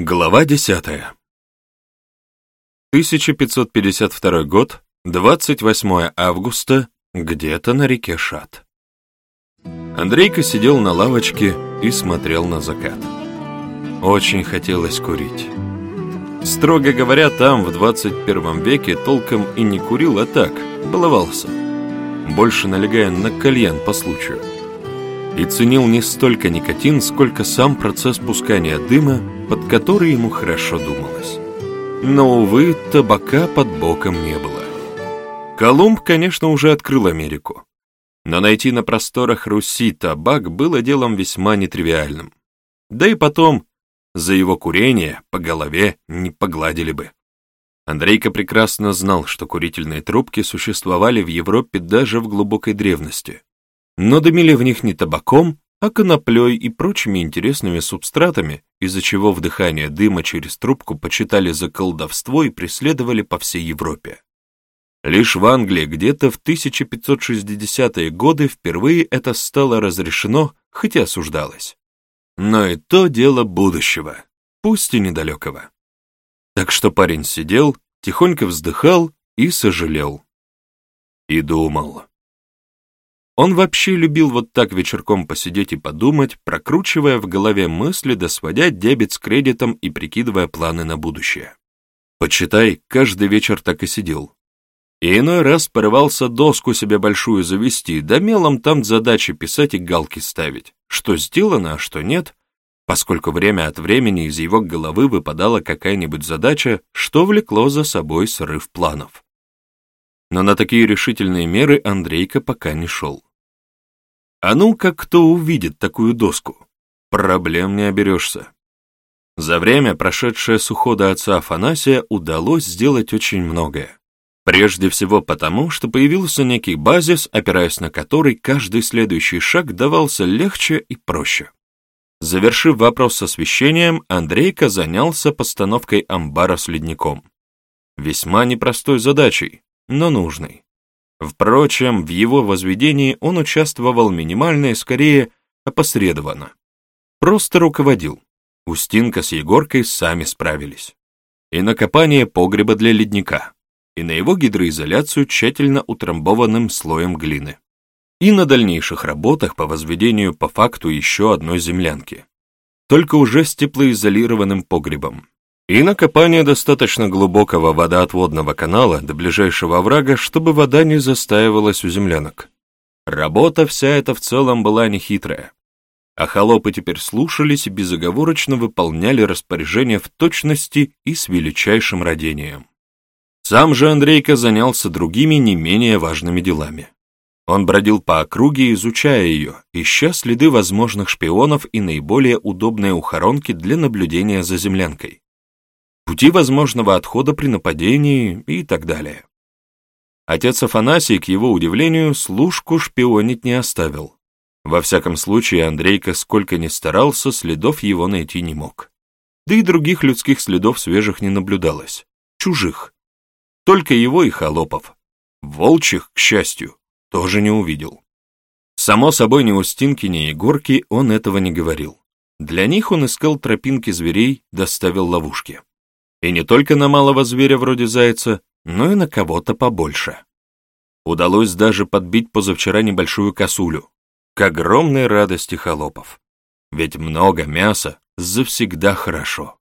Глава 10. 1552 год, 28 августа, где-то на реке Шат. Андрейка сидел на лавочке и смотрел на закат. Очень хотелось курить. Строго говоря, там в 21 веке толком и не курил, а так, баловался, больше налегая на кальян по случаю и ценил не столько никотин, сколько сам процесс пускания дыма, под который ему хорошо думалось. Но, увы, табака под боком не было. Колумб, конечно, уже открыл Америку. Но найти на просторах Руси табак было делом весьма нетривиальным. Да и потом, за его курение по голове не погладили бы. Андрейка прекрасно знал, что курительные трубки существовали в Европе даже в глубокой древности но дымили в них не табаком, а коноплей и прочими интересными субстратами, из-за чего вдыхание дыма через трубку почитали за колдовство и преследовали по всей Европе. Лишь в Англии где-то в 1560-е годы впервые это стало разрешено, хотя осуждалось. Но и то дело будущего, пусть и недалекого. Так что парень сидел, тихонько вздыхал и сожалел. И думал. Он вообще любил вот так вечерком посидеть и подумать, прокручивая в голове мысли, да сводя дебет с кредитом и прикидывая планы на будущее. Почитай, каждый вечер так и сидел. И иной раз порывался доску себе большую завести, да мелом там задачи писать и галки ставить, что сделано, а что нет, поскольку время от времени из его головы выпадала какая-нибудь задача, что влекло за собой срыв планов. Но на такие решительные меры Андрейка пока не шел. А ну, как кто увидит такую доску? Проблем не оберешься. За время, прошедшее с ухода отца Афанасия, удалось сделать очень многое. Прежде всего потому, что появился некий базис, опираясь на который каждый следующий шаг давался легче и проще. Завершив вопрос с освещением, Андрейка занялся постановкой амбара с ледником. Весьма непростой задачей, но нужной. Впрочем, в его возведении он участвовал минимально и скорее опосредованно. Просто руководил. Устинка с Егоркой сами справились. И на копание погреба для ледника, и на его гидроизоляцию тщательно утрамбованным слоем глины, и на дальнейших работах по возведению по факту еще одной землянки, только уже с теплоизолированным погребом и накопание достаточно глубокого водоотводного канала до ближайшего оврага, чтобы вода не застаивалась у землянок. Работа вся эта в целом была нехитрая, а холопы теперь слушались и безоговорочно выполняли распоряжения в точности и с величайшим родением. Сам же Андрейка занялся другими не менее важными делами. Он бродил по округе, изучая ее, ища следы возможных шпионов и наиболее удобные ухоронки для наблюдения за землянкой пути возможного отхода при нападении и так далее. Отец Афанасий, к его удивлению, служку шпионить не оставил. Во всяком случае, Андрейка, сколько ни старался, следов его найти не мог. Да и других людских следов свежих не наблюдалось. Чужих. Только его и холопов. Волчьих, к счастью, тоже не увидел. Само собой, ни Устинки, ни Егорки он этого не говорил. Для них он искал тропинки зверей, доставил ловушки. И не только на малого зверя вроде зайца, но и на кого-то побольше. Удалось даже подбить позавчера небольшую косулю, к огромной радости холопов. Ведь много мяса завсегда хорошо.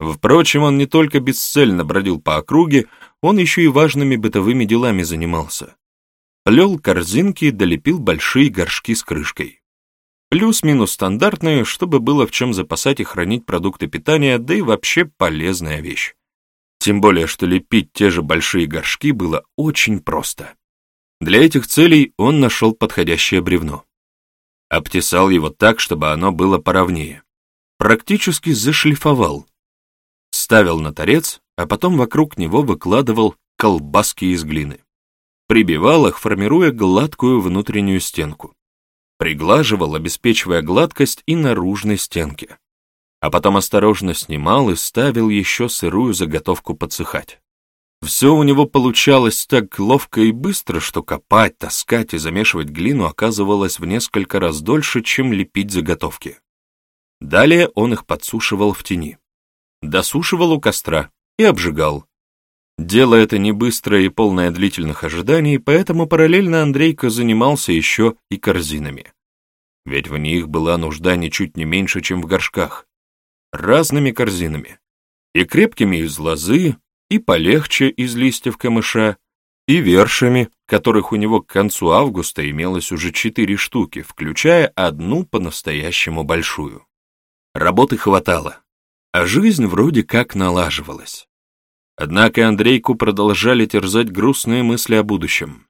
Впрочем, он не только бесцельно бродил по округе, он еще и важными бытовыми делами занимался. Плел корзинки, долепил большие горшки с крышкой. Плюс-минус стандартные, чтобы было в чем запасать и хранить продукты питания, да и вообще полезная вещь. Тем более, что лепить те же большие горшки было очень просто. Для этих целей он нашел подходящее бревно. Обтесал его так, чтобы оно было поровнее. Практически зашлифовал. Ставил на торец, а потом вокруг него выкладывал колбаски из глины. Прибивал их, формируя гладкую внутреннюю стенку приглаживал, обеспечивая гладкость и наружной стенки. А потом осторожно снимал и ставил еще сырую заготовку подсыхать. Все у него получалось так ловко и быстро, что копать, таскать и замешивать глину оказывалось в несколько раз дольше, чем лепить заготовки. Далее он их подсушивал в тени. досушивал у костра и обжигал. Дело это не быстрое и полное длительных ожиданий, поэтому параллельно Андрейка занимался еще и корзинами. Ведь в них была нужда ничуть не меньше, чем в горшках. Разными корзинами. И крепкими из лозы, и полегче из листьев камыша, и вершами, которых у него к концу августа имелось уже четыре штуки, включая одну по-настоящему большую. Работы хватало, а жизнь вроде как налаживалась. Однако Андрейку продолжали терзать грустные мысли о будущем.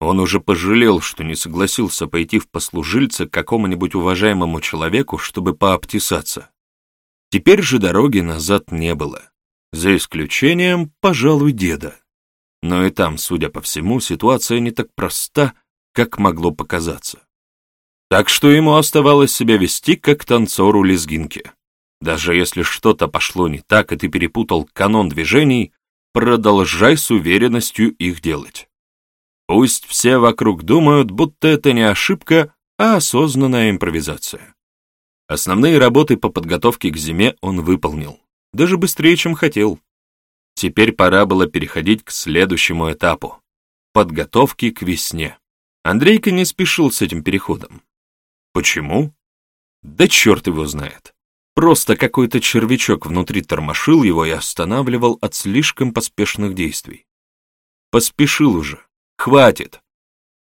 Он уже пожалел, что не согласился пойти в послужильце к какому-нибудь уважаемому человеку, чтобы пообтесаться. Теперь же дороги назад не было, за исключением, пожалуй, деда. Но и там, судя по всему, ситуация не так проста, как могло показаться. Так что ему оставалось себя вести, как танцору лезгинки. Даже если что-то пошло не так, и ты перепутал канон движений, продолжай с уверенностью их делать. Пусть все вокруг думают, будто это не ошибка, а осознанная импровизация. Основные работы по подготовке к зиме он выполнил, даже быстрее, чем хотел. Теперь пора было переходить к следующему этапу — подготовке к весне. Андрейка не спешил с этим переходом. Почему? Да черт его знает. Просто какой-то червячок внутри тормошил его и останавливал от слишком поспешных действий. Поспешил уже. Хватит.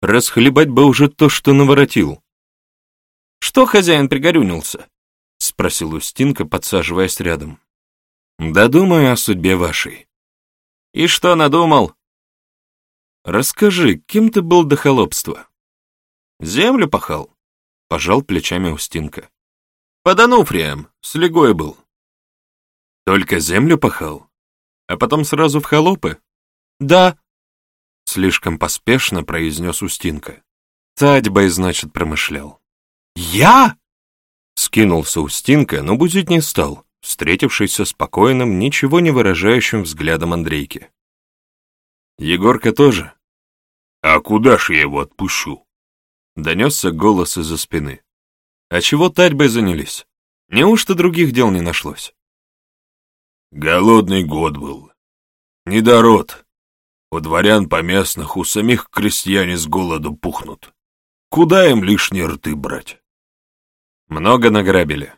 Расхлебать бы уже то, что наворотил. «Что хозяин пригорюнился?» — спросил Устинка, подсаживаясь рядом. «Да думаю о судьбе вашей». «И что надумал?» «Расскажи, кем ты был до холопства?» «Землю пахал», — пожал плечами Устинка. Под Ануфрием, с Легой был. Только землю пахал? А потом сразу в холопы? Да. Слишком поспешно произнес Устинка. Тадьбой, значит, промышлял. Я? Скинулся Устинка, но бузить не стал, встретившись со спокойным, ничего не выражающим взглядом Андрейки. Егорка тоже? А куда ж я его отпущу? Донесся голос из-за спины. А чего татьбой занялись? Неужто других дел не нашлось? Голодный год был. Недород. У дворян поместных, у самих крестьяне с голоду пухнут. Куда им лишние рты брать? Много награбили.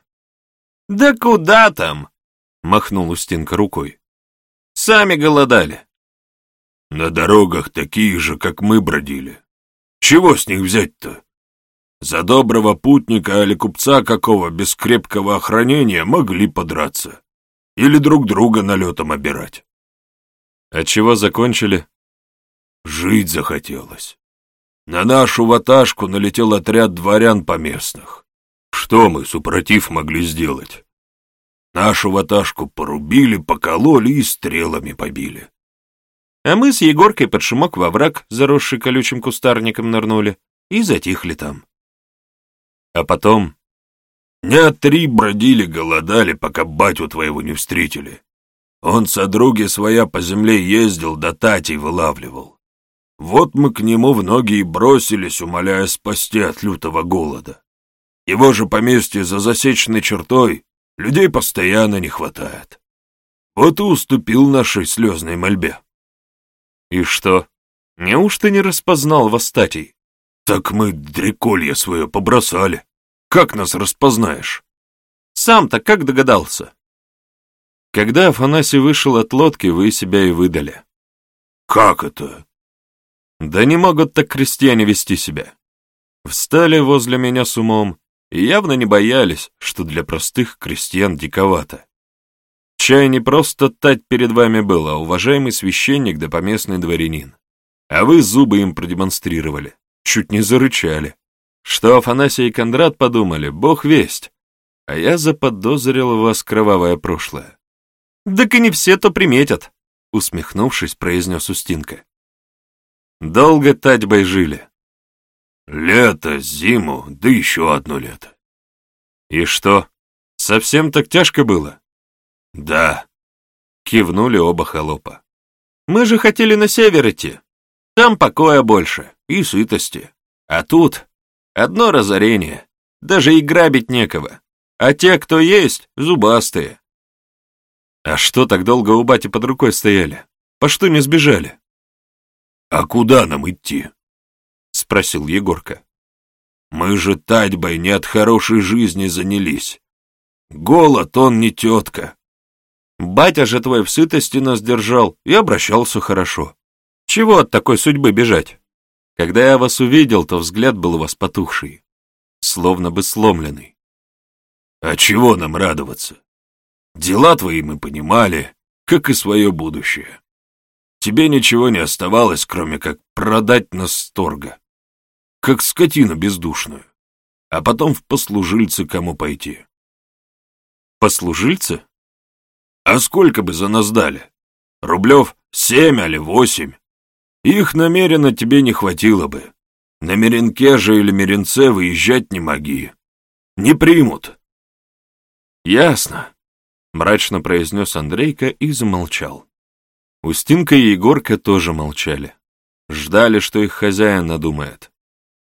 Да куда там? Махнул Устинка рукой. Сами голодали. На дорогах такие же, как мы бродили. Чего с них взять-то? За доброго путника или купца какого без крепкого охранения могли подраться. Или друг друга налетом обирать. А чего закончили? Жить захотелось. На нашу ваташку налетел отряд дворян поместных. Что мы, супротив, могли сделать? Нашу ваташку порубили, покололи и стрелами побили. А мы с Егоркой под шумок во враг, заросший колючим кустарником, нырнули и затихли там. А потом... Дня три бродили, голодали, пока батю твоего не встретили. Он со други своя по земле ездил, да татей вылавливал. Вот мы к нему в ноги и бросились, умоляя спасти от лютого голода. Его же поместье за засеченной чертой, людей постоянно не хватает. Вот и уступил нашей слезной мольбе. И что, неужто не распознал восстатей? «Так мы дреколье свое побросали. Как нас распознаешь?» «Сам-то как догадался?» «Когда Афанасий вышел от лодки, вы себя и выдали». «Как это?» «Да не могут так крестьяне вести себя. Встали возле меня с умом и явно не боялись, что для простых крестьян диковато. Чай не просто тать перед вами был, а уважаемый священник да поместный дворянин. А вы зубы им продемонстрировали чуть не зарычали. Что Афанасий и Кондрат подумали, бог весть. А я заподозрил в вас кровавое прошлое. «Так и не все то приметят», — усмехнувшись, произнес Устинка. «Долго татьбой жили?» «Лето, зиму, да еще одно лето». «И что, совсем так тяжко было?» «Да», — кивнули оба холопа. «Мы же хотели на север идти. Там покоя больше и сытости. А тут одно разорение, даже и грабить некого. А те, кто есть, зубастые. А что так долго у бати под рукой стояли? По что не сбежали? А куда нам идти? Спросил Егорка. Мы же татьбой не от хорошей жизни занялись. Голод он не тетка. Батя же твой в сытости нас держал и обращался хорошо. Чего от такой судьбы бежать? Когда я вас увидел, то взгляд был у вас потухший, словно бы сломленный. А чего нам радоваться? Дела твои мы понимали, как и свое будущее. Тебе ничего не оставалось, кроме как продать нас торга, как скотину бездушную, а потом в послужильцы кому пойти. Послужильцы? А сколько бы за нас дали? Рублев семь или восемь? Их намеренно тебе не хватило бы. На Меренке же или Меренце выезжать не моги. Не примут. Ясно, мрачно произнес Андрейка и замолчал. Устинка и Егорка тоже молчали. Ждали, что их хозяин надумает.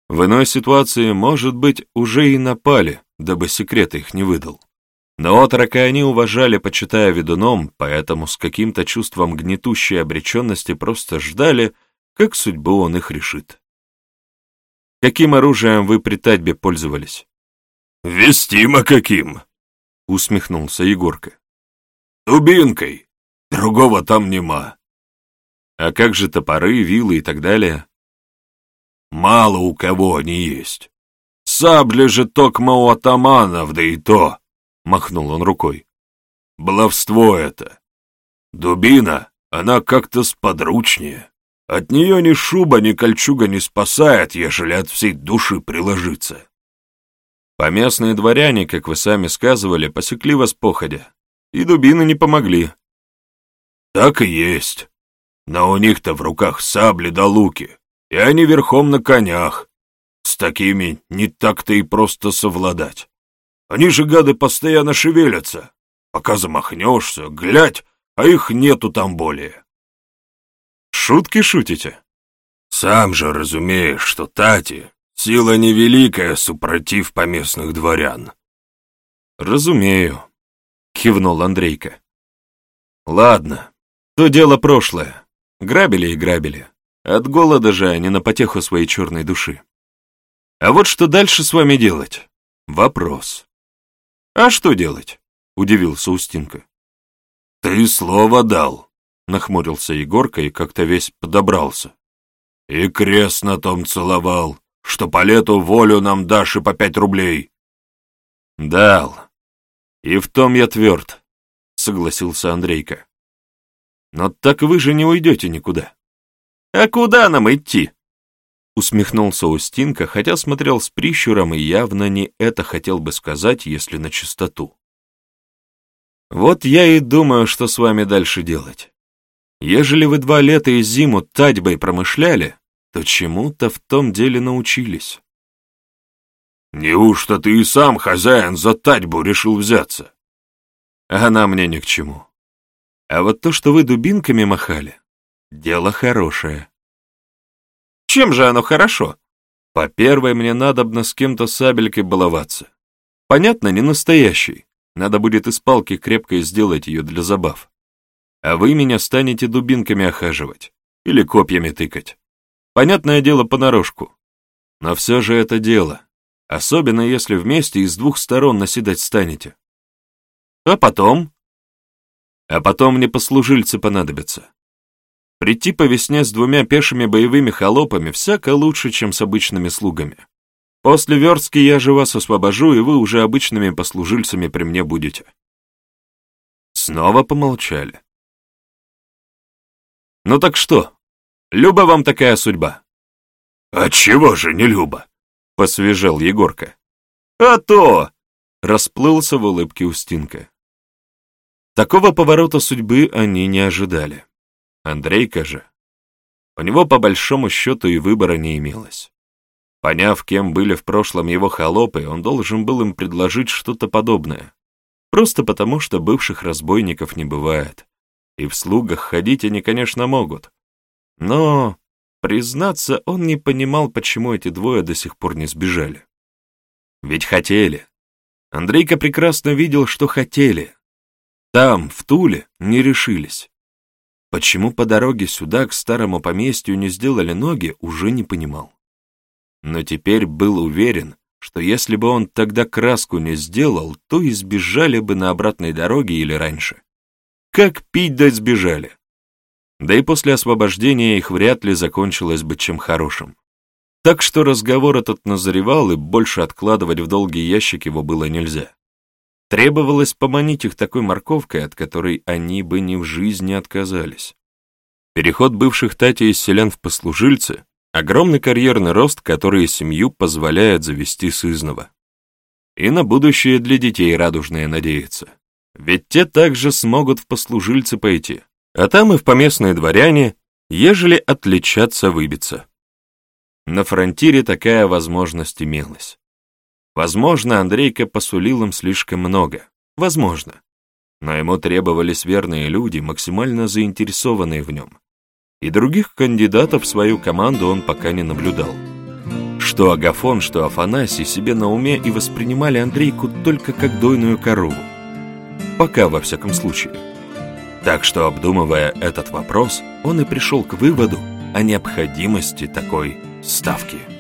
В иной ситуации, может быть, уже и напали, дабы секреты их не выдал. Но отрока они уважали, почитая ведуном, поэтому с каким-то чувством гнетущей обреченности просто ждали, как судьбу он их решит. Каким оружием вы при татьбе пользовались? «Вестимо каким!» — усмехнулся Егорка. «Дубинкой. Другого там нема». «А как же топоры, вилы и так далее?» «Мало у кого они есть. Сабли же токма у атаманов, да и то!» — махнул он рукой. «Баловство это. Дубина, она как-то сподручнее. От нее ни шуба, ни кольчуга не спасает, ежели от всей души приложиться». Поместные дворяне, как вы сами сказывали, посекли вас походя, и дубины не помогли. Так и есть. Но у них-то в руках сабли да луки, и они верхом на конях. С такими не так-то и просто совладать. Они же, гады, постоянно шевелятся. Пока замахнешься, глядь, а их нету там более. Шутки шутите? Сам же разумеешь, что Тати — сила невеликая, супротив поместных дворян. Разумею, — кивнул Андрейка. Ладно, то дело прошлое. Грабили и грабили. От голода же, а не на потеху своей черной души. А вот что дальше с вами делать? Вопрос. «А что делать?» — удивился Устинка. «Ты слово дал», — нахмурился Егорка и как-то весь подобрался. «И крест на том целовал, что по лету волю нам дашь и по пять рублей». «Дал. И в том я тверд», — согласился Андрейка. «Но так вы же не уйдете никуда». «А куда нам идти?» Усмехнулся Устинка, хотя смотрел с прищуром и явно не это хотел бы сказать, если на чистоту. Вот я и думаю, что с вами дальше делать. Ежели вы два лета и зиму татьбой промышляли, то чему-то в том деле научились. Неужто ты и сам, хозяин, за татьбу решил взяться? Она мне ни к чему. А вот то, что вы дубинками махали, дело хорошее. Чем же оно хорошо? По первой, мне надобно с кем-то сабелькой баловаться. Понятно, не настоящий. Надо будет из палки крепко сделать ее для забав. А вы меня станете дубинками охаживать или копьями тыкать. Понятное дело понарошку. Но все же это дело, особенно если вместе и с двух сторон наседать станете. А потом? А потом мне послужильцы понадобятся. Прийти по весне с двумя пешими боевыми холопами всяко лучше, чем с обычными слугами. После верстки я же вас освобожу, и вы уже обычными послужильцами при мне будете. Снова помолчали. Ну так что, Люба вам такая судьба? Отчего же не Люба? Посвежел Егорка. А то! Расплылся в улыбке Устинка. Такого поворота судьбы они не ожидали. Андрейка же. У него по большому счету и выбора не имелось. Поняв, кем были в прошлом его холопы, он должен был им предложить что-то подобное. Просто потому, что бывших разбойников не бывает. И в слугах ходить они, конечно, могут. Но, признаться, он не понимал, почему эти двое до сих пор не сбежали. Ведь хотели. Андрейка прекрасно видел, что хотели. Там, в Туле, не решились. Почему по дороге сюда, к старому поместью, не сделали ноги, уже не понимал. Но теперь был уверен, что если бы он тогда краску не сделал, то избежали бы на обратной дороге или раньше. Как пить дать сбежали. Да и после освобождения их вряд ли закончилось бы чем хорошим. Так что разговор этот назревал, и больше откладывать в долгий ящик его было нельзя. Требовалось поманить их такой морковкой, от которой они бы ни в жизни отказались. Переход бывших Тати из селян в послужильцы — огромный карьерный рост, который семью позволяет завести сызного. И на будущее для детей радужное надеяться. Ведь те также смогут в послужильцы пойти, а там и в поместные дворяне, ежели отличаться выбиться. На фронтире такая возможность имелась. Возможно, Андрейка посулил им слишком много. Возможно. Но ему требовались верные люди, максимально заинтересованные в нем. И других кандидатов в свою команду он пока не наблюдал. Что Агафон, что Афанасий себе на уме и воспринимали Андрейку только как дойную корову. Пока, во всяком случае. Так что, обдумывая этот вопрос, он и пришел к выводу о необходимости такой ставки.